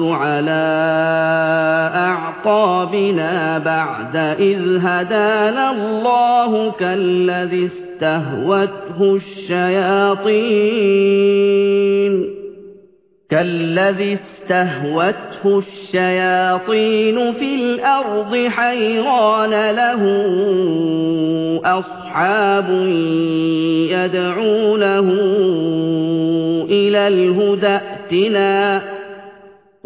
على أعقابنا بعد إذ هدانا الله كالذي استهوته الشياطين. كالذي استهوته الشياطين في الأرض حيران له أصحاب يدعونه إلى الهدى ائتنا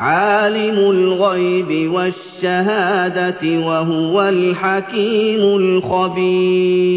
عالم الغيب والشهادة وهو الحكيم الخبير.